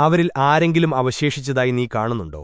അവരിൽ ആരെങ്കിലും അവശേഷിച്ചതായി നീ കാണുന്നുണ്ടോ?